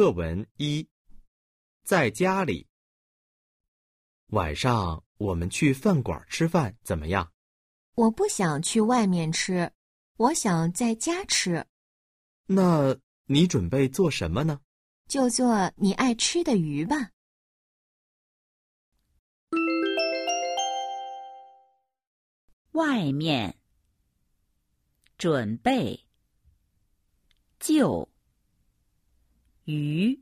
课文一，在家里。晚上我们去饭馆吃饭怎么样？我不想去外面吃，我想在家吃。那你准备做什么呢？就做你爱吃的鱼吧。外面，准备，就，鱼，